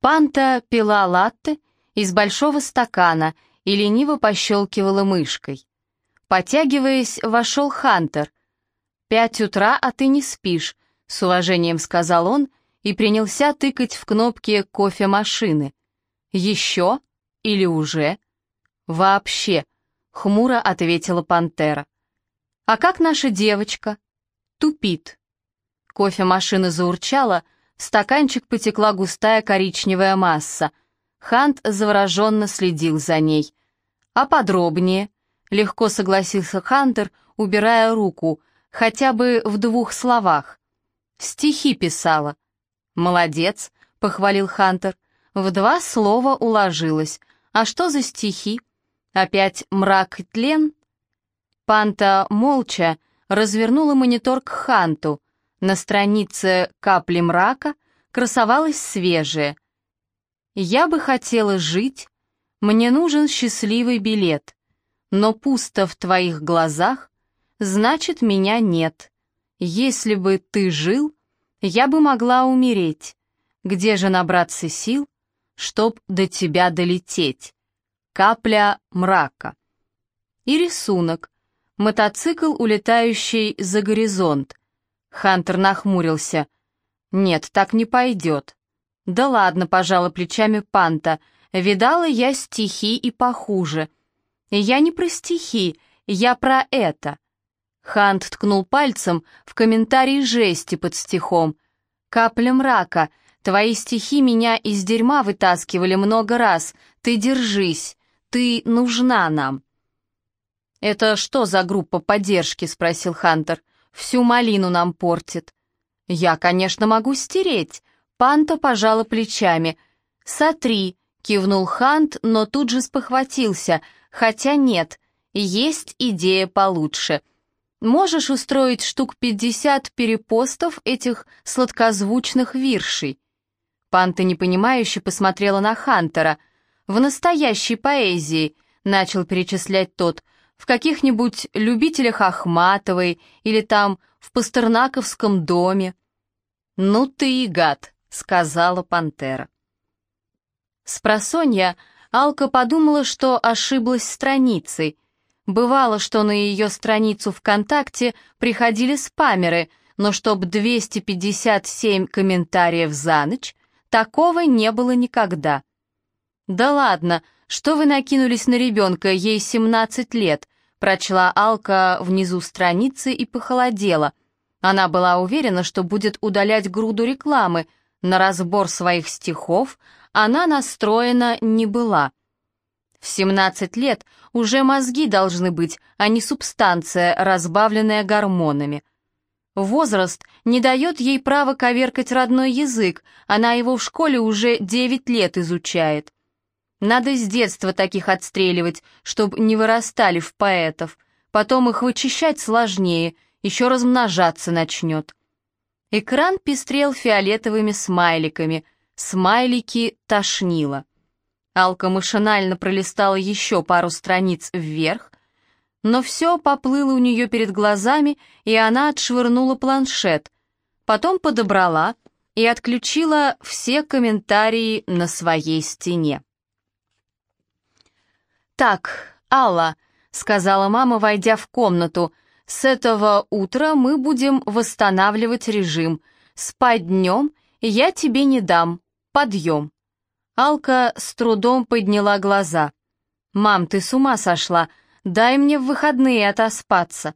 Панта пила латте из большого стакана и лениво пощелкивала мышкой. Потягиваясь, вошел Хантер. «Пять утра, а ты не спишь», — с уважением сказал он и принялся тыкать в кнопки кофемашины. «Еще? Или уже?» «Вообще», — хмуро ответила пантера. «А как наша девочка?» «Тупит». Кофемашина заурчала, в стаканчик потекла густая коричневая масса. Хант завороженно следил за ней. «А подробнее?» — легко согласился Хантер, убирая руку, хотя бы в двух словах. «Стихи писала». «Молодец», — похвалил Хантер. «В два слова уложилась. А что за стихи? Опять мрак и тлен?» Панта молча развернула монитор к Ханту. На странице «Капли мрака» красовалась свежая. «Я бы хотела жить, мне нужен счастливый билет, но пусто в твоих глазах, значит, меня нет. Если бы ты жил, я бы могла умереть. Где же набраться сил, чтоб до тебя долететь?» Капля мрака. И рисунок. Мотоцикл, улетающий за горизонт. Хантер нахмурился. «Нет, так не пойдет». «Да ладно», — пожала плечами Панта. «Видала я стихи и похуже». «Я не про стихи, я про это». Хант ткнул пальцем в комментарий жести под стихом. «Капля мрака, твои стихи меня из дерьма вытаскивали много раз. Ты держись, ты нужна нам». «Это что за группа поддержки?» — спросил Хантер всю малину нам портит. Я, конечно, могу стереть. Панта пожала плечами. Сотри, кивнул Хант, но тут же спохватился. Хотя нет, есть идея получше. Можешь устроить штук пятьдесят перепостов этих сладкозвучных виршей. Панта непонимающе посмотрела на Хантера. В настоящей поэзии, начал перечислять тот, — в каких-нибудь любителях Ахматовой или там в Пастернаковском доме. «Ну ты и гад», — сказала пантера. Спросонья Алка подумала, что ошиблась страницей. Бывало, что на ее страницу ВКонтакте приходили спамеры, но чтоб 257 комментариев за ночь, такого не было никогда. «Да ладно», «Что вы накинулись на ребенка, ей 17 лет?» Прочла Алка внизу страницы и похолодела. Она была уверена, что будет удалять груду рекламы. На разбор своих стихов она настроена не была. В 17 лет уже мозги должны быть, а не субстанция, разбавленная гормонами. Возраст не дает ей права коверкать родной язык, она его в школе уже 9 лет изучает. Надо с детства таких отстреливать, чтобы не вырастали в поэтов. Потом их вычищать сложнее, еще размножаться начнет. Экран пестрел фиолетовыми смайликами. Смайлики тошнило. Алка машинально пролистала еще пару страниц вверх, но все поплыло у нее перед глазами, и она отшвырнула планшет. Потом подобрала и отключила все комментарии на своей стене. «Так, Алла», — сказала мама, войдя в комнату, — «с этого утра мы будем восстанавливать режим. Спать днем я тебе не дам. Подъем». Алка с трудом подняла глаза. «Мам, ты с ума сошла. Дай мне в выходные отоспаться».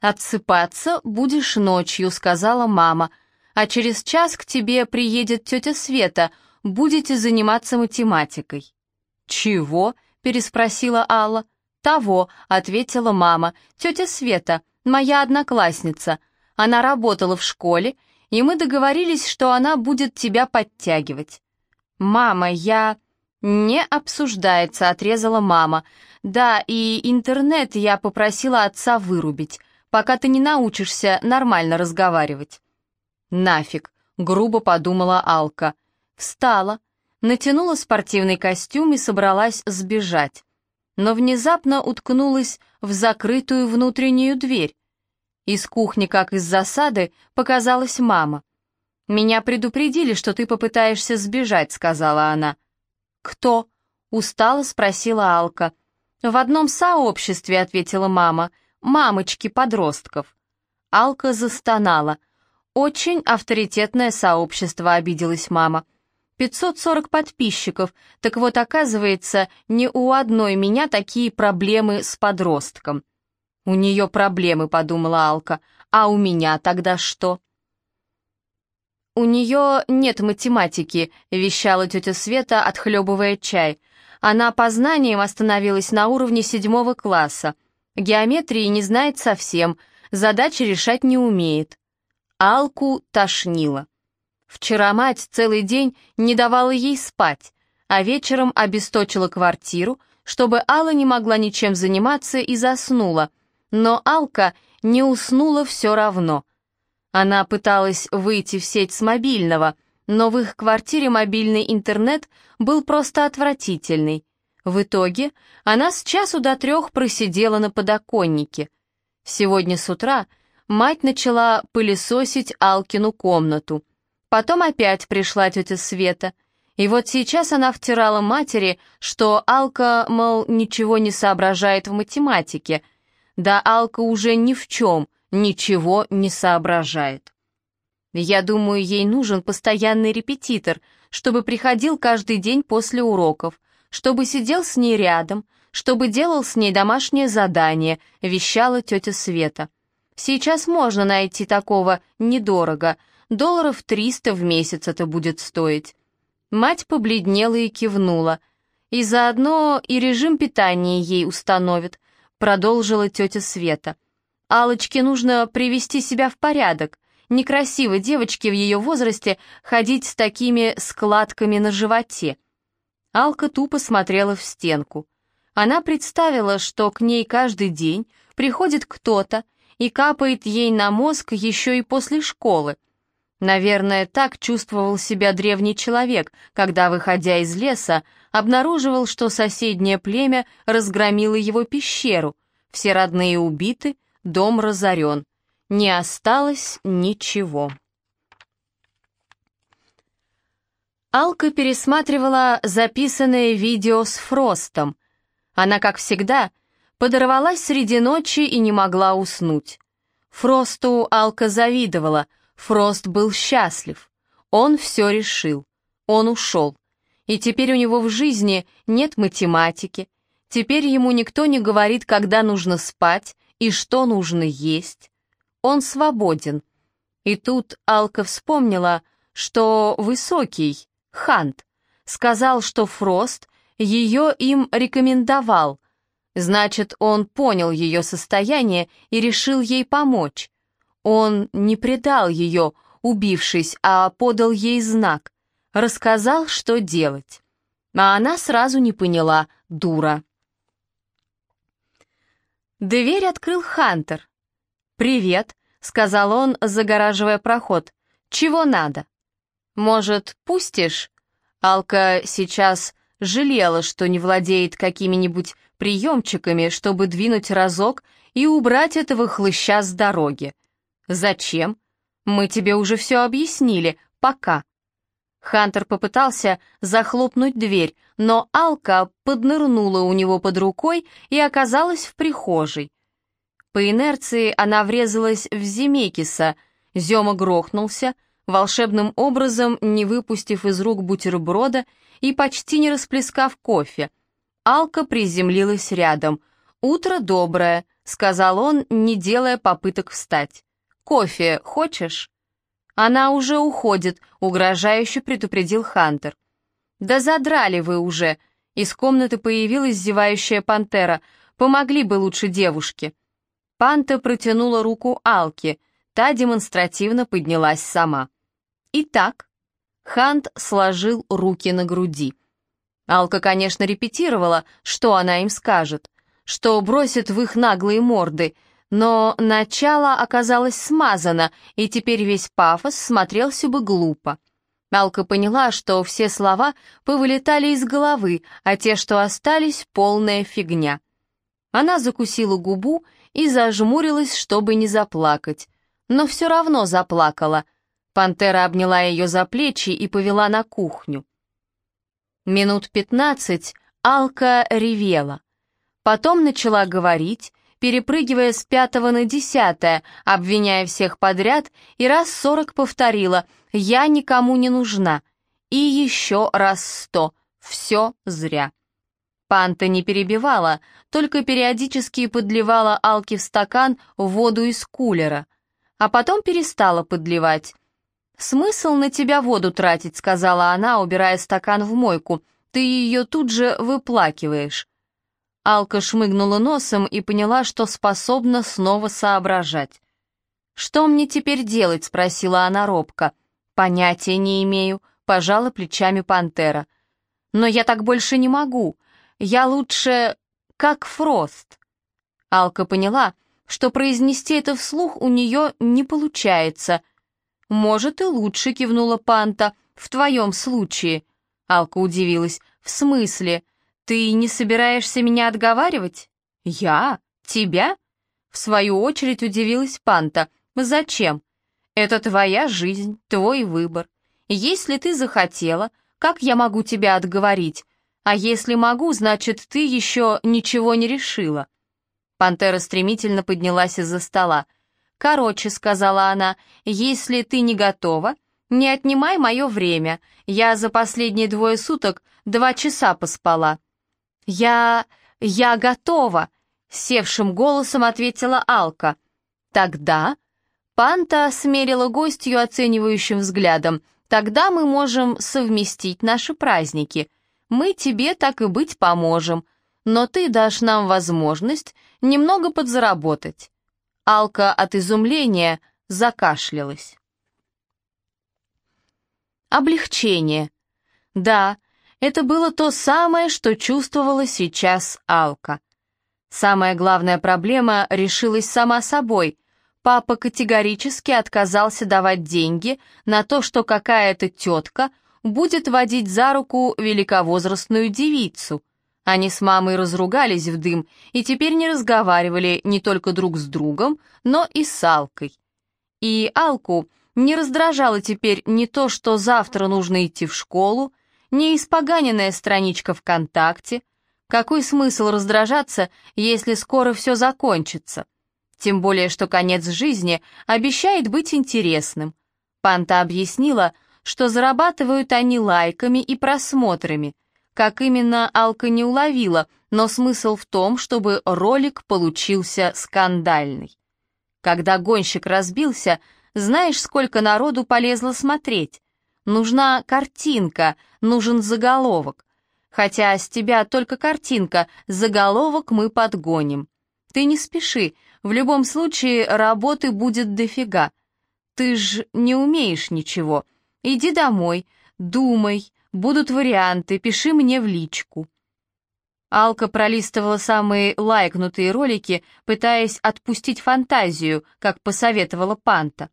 «Отсыпаться будешь ночью», — сказала мама. «А через час к тебе приедет тетя Света. Будете заниматься математикой». «Чего?» — переспросила Алла. «Того», — ответила мама, — «тетя Света, моя одноклассница. Она работала в школе, и мы договорились, что она будет тебя подтягивать». «Мама, я...» «Не обсуждается», — отрезала мама. «Да, и интернет я попросила отца вырубить, пока ты не научишься нормально разговаривать». «Нафиг», — грубо подумала Алка. Встала, натянула спортивный костюм и собралась сбежать. Но внезапно уткнулась в закрытую внутреннюю дверь. Из кухни, как из засады, показалась мама. «Меня предупредили, что ты попытаешься сбежать», — сказала она. «Кто?» — устало спросила Алка. «В одном сообществе», — ответила мама, — «мамочки подростков». Алка застонала. «Очень авторитетное сообщество», — обиделась мама. «540 подписчиков, так вот, оказывается, не у одной меня такие проблемы с подростком». «У нее проблемы», — подумала Алка, — «а у меня тогда что?» «У нее нет математики», — вещала тетя Света, отхлебывая чай. Она по знаниям остановилась на уровне седьмого класса. Геометрии не знает совсем, задачи решать не умеет. Алку тошнило. Вчера мать целый день не давала ей спать, а вечером обесточила квартиру, чтобы Алла не могла ничем заниматься и заснула. Но Алка не уснула все равно. Она пыталась выйти в сеть с мобильного, но в их квартире мобильный интернет был просто отвратительный. В итоге она с часу до трех просидела на подоконнике. Сегодня с утра мать начала пылесосить Алкину комнату. Потом опять пришла тетя Света. И вот сейчас она втирала матери, что Алка, мол, ничего не соображает в математике. Да Алка уже ни в чем — ничего не соображает. Я думаю, ей нужен постоянный репетитор, чтобы приходил каждый день после уроков, чтобы сидел с ней рядом, чтобы делал с ней домашнее задание, вещала тетя Света. Сейчас можно найти такого недорого, долларов 300 в месяц это будет стоить. Мать побледнела и кивнула. И заодно и режим питания ей установит, продолжила тетя Света. Алочке нужно привести себя в порядок. Некрасиво девочке в ее возрасте ходить с такими складками на животе. Алка тупо смотрела в стенку. Она представила, что к ней каждый день приходит кто-то и капает ей на мозг еще и после школы. Наверное, так чувствовал себя древний человек, когда, выходя из леса, обнаруживал, что соседнее племя разгромило его пещеру, все родные убиты, дом разорен, не осталось ничего. Алка пересматривала записанное видео с Фростом. Она, как всегда, подорвалась среди ночи и не могла уснуть. Фросту Алка завидовала, Фрост был счастлив. Он все решил, он ушел. И теперь у него в жизни нет математики, теперь ему никто не говорит, когда нужно спать, и что нужно есть. Он свободен. И тут Алка вспомнила, что высокий, Хант, сказал, что Фрост ее им рекомендовал. Значит, он понял ее состояние и решил ей помочь. Он не предал ее, убившись, а подал ей знак, рассказал, что делать. А она сразу не поняла, дура. Дверь открыл Хантер. «Привет», — сказал он, загораживая проход. «Чего надо?» «Может, пустишь?» Алка сейчас жалела, что не владеет какими-нибудь приемчиками, чтобы двинуть разок и убрать этого хлыща с дороги. «Зачем? Мы тебе уже все объяснили. Пока». Хантер попытался захлопнуть дверь, но Алка поднырнула у него под рукой и оказалась в прихожей. По инерции она врезалась в Земекиса, Зема грохнулся, волшебным образом не выпустив из рук бутерброда и почти не расплескав кофе. Алка приземлилась рядом. «Утро доброе», — сказал он, не делая попыток встать. «Кофе хочешь?» «Она уже уходит», — угрожающе предупредил Хантер. «Да задрали вы уже!» Из комнаты появилась зевающая пантера. «Помогли бы лучше девушке». Панта протянула руку Алке. Та демонстративно поднялась сама. «Итак...» Хант сложил руки на груди. Алка, конечно, репетировала, что она им скажет, что бросит в их наглые морды — но начало оказалось смазано, и теперь весь пафос смотрелся бы глупо. Алка поняла, что все слова повылетали из головы, а те, что остались, полная фигня. Она закусила губу и зажмурилась, чтобы не заплакать. Но все равно заплакала. Пантера обняла ее за плечи и повела на кухню. Минут пятнадцать Алка ревела. Потом начала говорить, перепрыгивая с пятого на десятое, обвиняя всех подряд, и раз сорок повторила «Я никому не нужна». И еще раз сто «Все зря». Панта не перебивала, только периодически подливала Алке в стакан воду из кулера, а потом перестала подливать. «Смысл на тебя воду тратить», — сказала она, убирая стакан в мойку. «Ты ее тут же выплакиваешь». Алка шмыгнула носом и поняла, что способна снова соображать. «Что мне теперь делать?» — спросила она робко. «Понятия не имею», — пожала плечами пантера. «Но я так больше не могу. Я лучше как Фрост». Алка поняла, что произнести это вслух у нее не получается. «Может, и лучше», — кивнула Панта, — «в твоем случае». Алка удивилась. «В смысле? Ты не собираешься меня отговаривать?» «Я? Тебя?» В свою очередь удивилась Панта. «Зачем? Это твоя жизнь, твой выбор. Если ты захотела, как я могу тебя отговорить? А если могу, значит, ты еще ничего не решила». Пантера стремительно поднялась из-за стола. «Короче», — сказала она, — «если ты не готова, не отнимай мое время. Я за последние двое суток два часа поспала». «Я... я готова», — севшим голосом ответила Алка. «Тогда...» Панта смерила гостью оценивающим взглядом. «Тогда мы можем совместить наши праздники. Мы тебе, так и быть, поможем. Но ты дашь нам возможность немного подзаработать. Алка от изумления закашлялась. Облегчение. Да, это было то самое, что чувствовала сейчас Алка. Самая главная проблема решилась сама собой. Папа категорически отказался давать деньги на то, что какая-то тетка будет водить за руку великовозрастную девицу. Они с мамой разругались в дым и теперь не разговаривали не только друг с другом, но и с Алкой. И Алку не раздражало теперь не то, что завтра нужно идти в школу, не испоганенная страничка ВКонтакте. Какой смысл раздражаться, если скоро все закончится? Тем более, что конец жизни обещает быть интересным. Панта объяснила, что зарабатывают они лайками и просмотрами – как именно Алка не уловила, но смысл в том, чтобы ролик получился скандальный. Когда гонщик разбился, знаешь, сколько народу полезло смотреть? Нужна картинка, нужен заголовок. Хотя с тебя только картинка, заголовок мы подгоним. Ты не спеши, в любом случае работы будет дофига. Ты ж не умеешь ничего. Иди домой, думай, Будут варианты, пиши мне в личку». Алка пролистывала самые лайкнутые ролики, пытаясь отпустить фантазию, как посоветовала Панта.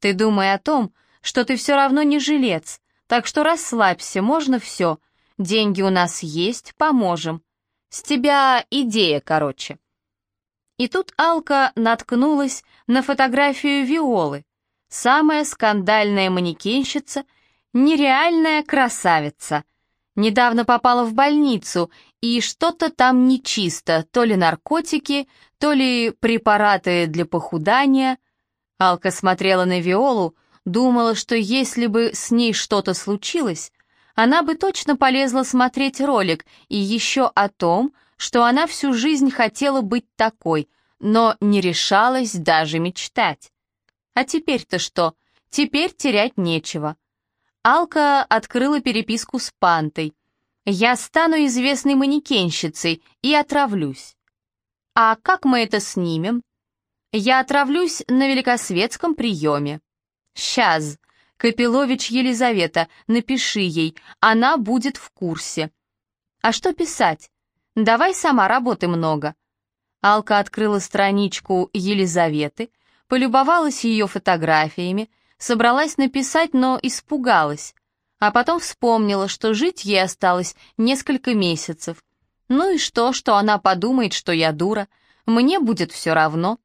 «Ты думай о том, что ты все равно не жилец, так что расслабься, можно все. Деньги у нас есть, поможем. С тебя идея, короче». И тут Алка наткнулась на фотографию Виолы, самая скандальная манекенщица — нереальная красавица. Недавно попала в больницу, и что-то там нечисто, то ли наркотики, то ли препараты для похудания. Алка смотрела на Виолу, думала, что если бы с ней что-то случилось, она бы точно полезла смотреть ролик и еще о том, что она всю жизнь хотела быть такой, но не решалась даже мечтать. А теперь-то что? Теперь терять нечего. Алка открыла переписку с Пантой. «Я стану известной манекенщицей и отравлюсь». «А как мы это снимем?» «Я отравлюсь на великосветском приеме». «Сейчас. Капелович Елизавета, напиши ей, она будет в курсе». «А что писать? Давай сама, работы много». Алка открыла страничку Елизаветы, полюбовалась ее фотографиями, Собралась написать, но испугалась. А потом вспомнила, что жить ей осталось несколько месяцев. Ну и что, что она подумает, что я дура? Мне будет все равно.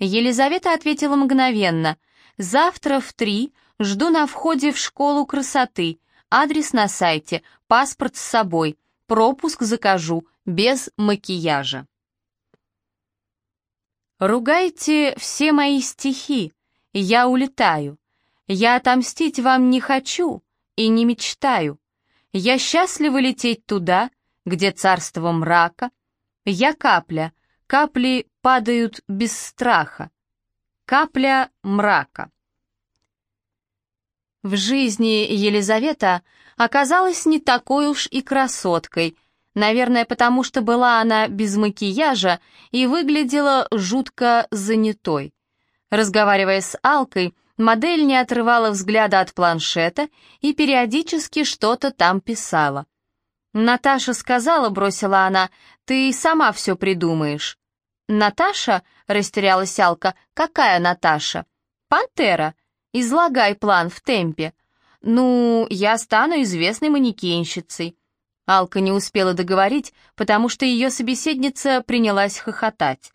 Елизавета ответила мгновенно. «Завтра в три Жду на входе в школу красоты. Адрес на сайте, паспорт с собой. Пропуск закажу, без макияжа. Ругайте все мои стихи, я улетаю. Я отомстить вам не хочу и не мечтаю. Я счастлива лететь туда, где царство мрака. Я капля, капли падают без страха. Капля мрака. В жизни Елизавета оказалась не такой уж и красоткой, наверное, потому что была она без макияжа и выглядела жутко занятой. Разговаривая с Алкой, модель не отрывала взгляда от планшета и периодически что-то там писала. «Наташа сказала», — бросила она, — «ты сама все придумаешь». «Наташа?» — растерялась Алка. «Какая Наташа?» «Пантера. Излагай план в темпе». «Ну, я стану известной манекенщицей». Алка не успела договорить, потому что ее собеседница принялась хохотать.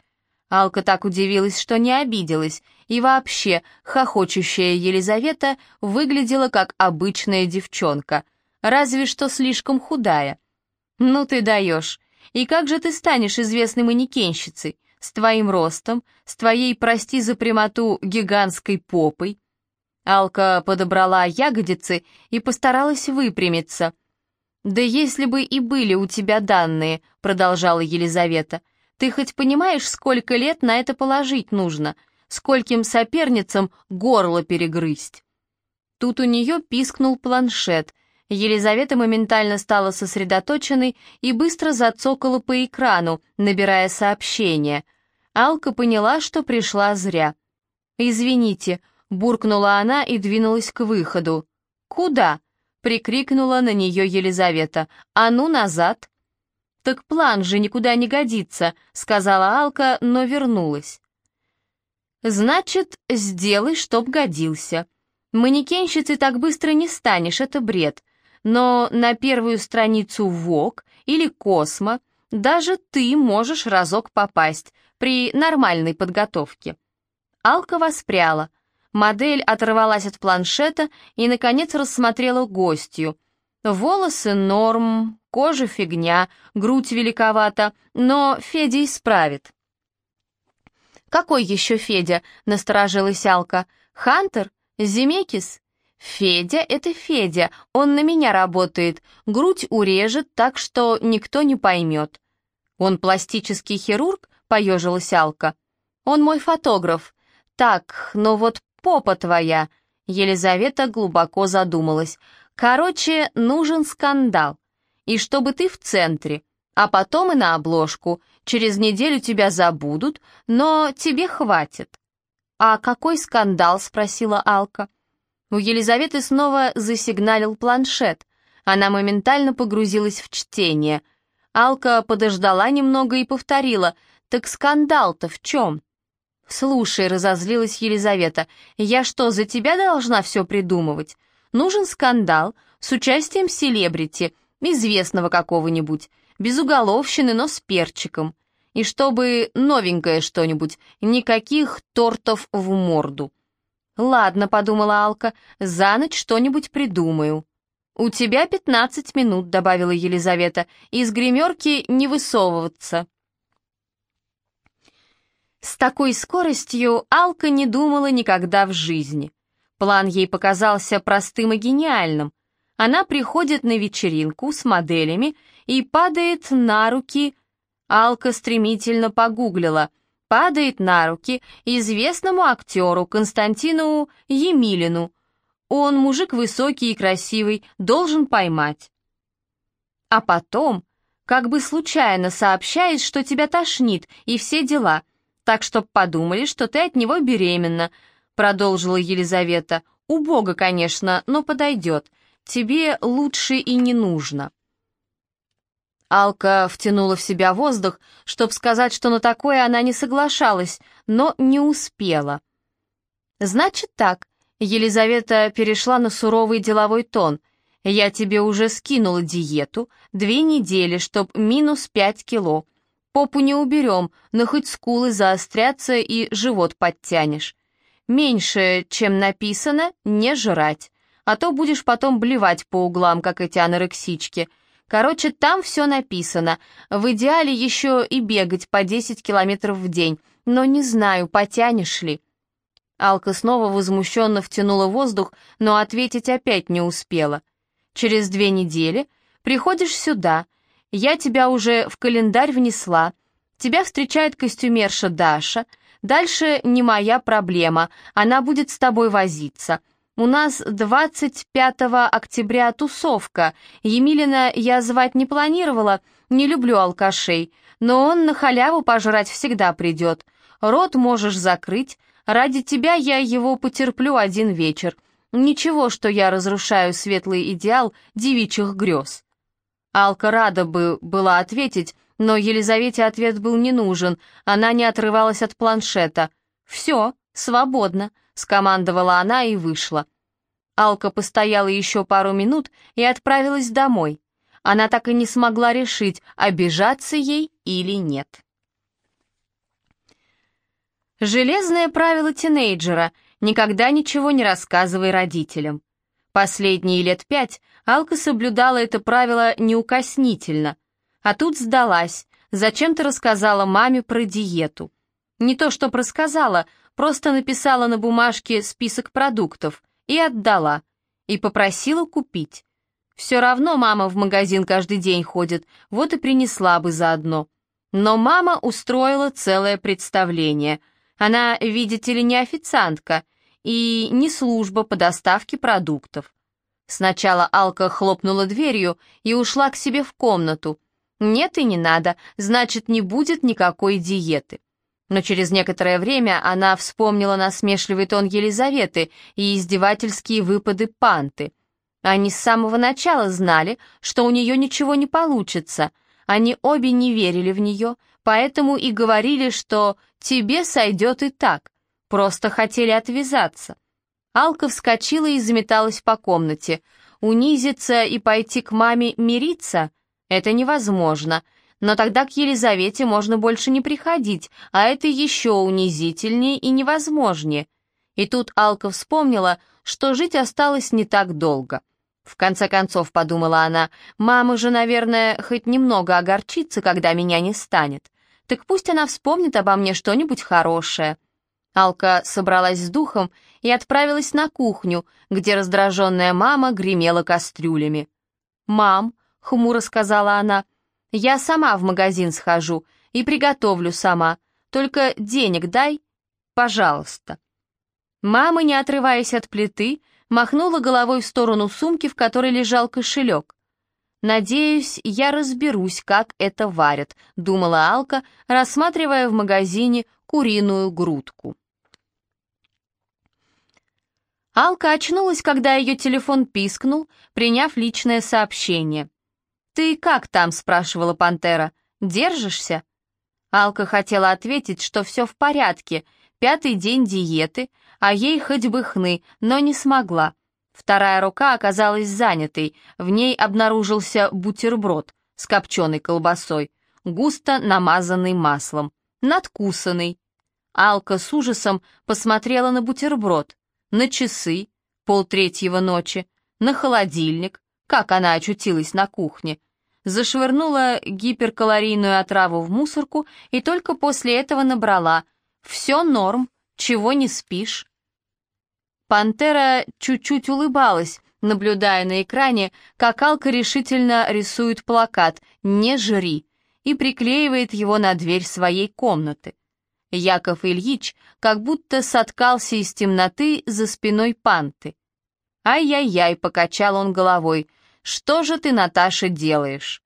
Алка так удивилась, что не обиделась, и вообще хохочущая Елизавета выглядела как обычная девчонка, разве что слишком худая. «Ну ты даешь! И как же ты станешь известной манекенщицей? С твоим ростом, с твоей, прости за прямоту, гигантской попой?» Алка подобрала ягодицы и постаралась выпрямиться. «Да если бы и были у тебя данные», — продолжала Елизавета, — ты хоть понимаешь, сколько лет на это положить нужно? Скольким соперницам горло перегрызть?» Тут у нее пискнул планшет. Елизавета моментально стала сосредоточенной и быстро зацокала по экрану, набирая сообщение. Алка поняла, что пришла зря. «Извините», — буркнула она и двинулась к выходу. «Куда?» — прикрикнула на нее Елизавета. «А ну назад!» «Так план же никуда не годится», — сказала Алка, но вернулась. «Значит, сделай, чтоб годился. Манекенщицей так быстро не станешь, это бред. Но на первую страницу ВОК или Космо даже ты можешь разок попасть при нормальной подготовке». Алка воспряла. Модель оторвалась от планшета и, наконец, рассмотрела гостью. Волосы норм, кожа фигня, грудь великовата, но Федя исправит. «Какой еще Федя?» — насторожилась Алка. «Хантер? Зимекис?» «Федя — это Федя, он на меня работает, грудь урежет так, что никто не поймет». «Он пластический хирург?» — поежилась Алка. «Он мой фотограф. Так, но вот попа твоя...» Елизавета глубоко задумалась. Короче, нужен скандал. И чтобы ты в центре, а потом и на обложку. Через неделю тебя забудут, но тебе хватит. «А какой скандал?» — спросила Алка. У Елизаветы снова засигналил планшет. Она моментально погрузилась в чтение. Алка подождала немного и повторила. «Так скандал-то в чем?» «Слушай», — разозлилась Елизавета, — «я что, за тебя должна все придумывать? Нужен скандал с участием селебрити, известного какого-нибудь, без уголовщины, но с перчиком. И чтобы новенькое что-нибудь, никаких тортов в морду. «Ладно», — подумала Алка, — «за ночь что-нибудь придумаю». «У тебя пятнадцать минут», — добавила Елизавета, — «из гримерки не высовываться». С такой скоростью Алка не думала никогда в жизни. План ей показался простым и гениальным. Она приходит на вечеринку с моделями и падает на руки... Алка стремительно погуглила. Падает на руки известному актеру Константину Емилину. Он мужик высокий и красивый, должен поймать. А потом, как бы случайно сообщает, что тебя тошнит и все дела, так чтоб подумали, что ты от него беременна, продолжила Елизавета. «Убого, конечно, но подойдет. Тебе лучше и не нужно». Алка втянула в себя воздух, чтобы сказать, что на такое она не соглашалась, но не успела. «Значит так», — Елизавета перешла на суровый деловой тон, «я тебе уже скинула диету, две недели, чтоб минус пять кило. Попу не уберем, но хоть скулы заострятся и живот подтянешь. Меньше, чем написано, не жрать. А то будешь потом блевать по углам, как эти анорексички. Короче, там все написано. В идеале еще и бегать по 10 километров в день. Но не знаю, потянешь ли. Алка снова возмущенно втянула воздух, но ответить опять не успела. «Через две недели приходишь сюда. Я тебя уже в календарь внесла. Тебя встречает костюмерша Даша. Дальше не моя проблема, она будет с тобой возиться. У нас 25 октября тусовка. Емелина я звать не планировала, не люблю алкашей, но он на халяву пожрать всегда придет. Рот можешь закрыть, Ради тебя я его потерплю один вечер. Ничего, что я разрушаю светлый идеал девичьих грез». Алка рада бы была ответить, но Елизавете ответ был не нужен, она не отрывалась от планшета. «Все, свободно», — скомандовала она и вышла. Алка постояла еще пару минут и отправилась домой. Она так и не смогла решить, обижаться ей или нет. Железное правило тинейджера — никогда ничего не рассказывай родителям. Последние лет пять Алка соблюдала это правило неукоснительно, а тут сдалась, зачем-то рассказала маме про диету. Не то что просказала, просто написала на бумажке список продуктов и отдала, и попросила купить. Все равно мама в магазин каждый день ходит, вот и принесла бы заодно. Но мама устроила целое представление — она, видите ли, не официантка и не служба по доставке продуктов. Сначала Алка хлопнула дверью и ушла к себе в комнату. Нет и не надо, значит, не будет никакой диеты. Но через некоторое время она вспомнила насмешливый тон Елизаветы и издевательские выпады Панты. Они с самого начала знали, что у нее ничего не получится. Они обе не верили в нее, поэтому и говорили, что тебе сойдет и так, просто хотели отвязаться. Алка вскочила и заметалась по комнате. Унизиться и пойти к маме мириться — это невозможно, но тогда к Елизавете можно больше не приходить, а это еще унизительнее и невозможнее. И тут Алка вспомнила, что жить осталось не так долго. В конце концов, подумала она, мама же, наверное, хоть немного огорчится, когда меня не станет. Так пусть она вспомнит обо мне что-нибудь хорошее. Алка собралась с духом и отправилась на кухню, где раздраженная мама гремела кастрюлями. «Мам», — хмуро сказала она, — «я сама в магазин схожу и приготовлю сама, только денег дай, пожалуйста». Мама, не отрываясь от плиты, махнула головой в сторону сумки, в которой лежал кошелек. «Надеюсь, я разберусь, как это варят», — думала Алка, рассматривая в магазине куриную грудку. Алка очнулась, когда ее телефон пискнул, приняв личное сообщение. «Ты как там?» — спрашивала Пантера. «Держишься?» Алка хотела ответить, что все в порядке, пятый день диеты, а ей хоть бы хны, но не смогла. Вторая рука оказалась занятой, в ней обнаружился бутерброд с копченой колбасой, густо намазанный маслом, надкусанный. Алка с ужасом посмотрела на бутерброд, на часы, полтретьего ночи, на холодильник, как она очутилась на кухне, зашвырнула гиперкалорийную отраву в мусорку и только после этого набрала «Все норм, чего не спишь?» Пантера чуть-чуть улыбалась, наблюдая на экране, как Алка решительно рисует плакат «Не жри» и приклеивает его на дверь своей комнаты. Яков Ильич как будто соткался из темноты за спиной Панты. «Ай-яй-яй», — покачал он головой, — «что же ты, Наташа, делаешь?»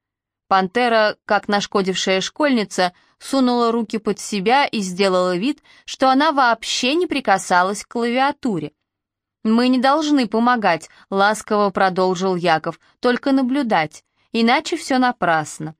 Пантера, как нашкодившая школьница, сунула руки под себя и сделала вид, что она вообще не прикасалась к клавиатуре. «Мы не должны помогать», — ласково продолжил Яков, — «только наблюдать, иначе все напрасно».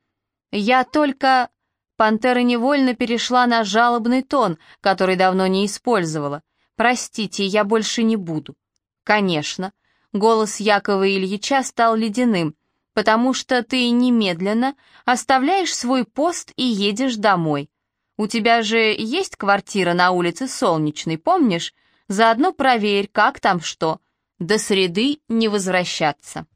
«Я только...» Пантера невольно перешла на жалобный тон, который давно не использовала. «Простите, я больше не буду». «Конечно». Голос Якова Ильича стал ледяным, потому что ты немедленно оставляешь свой пост и едешь домой. У тебя же есть квартира на улице Солнечной, помнишь? Заодно проверь, как там что. До среды не возвращаться.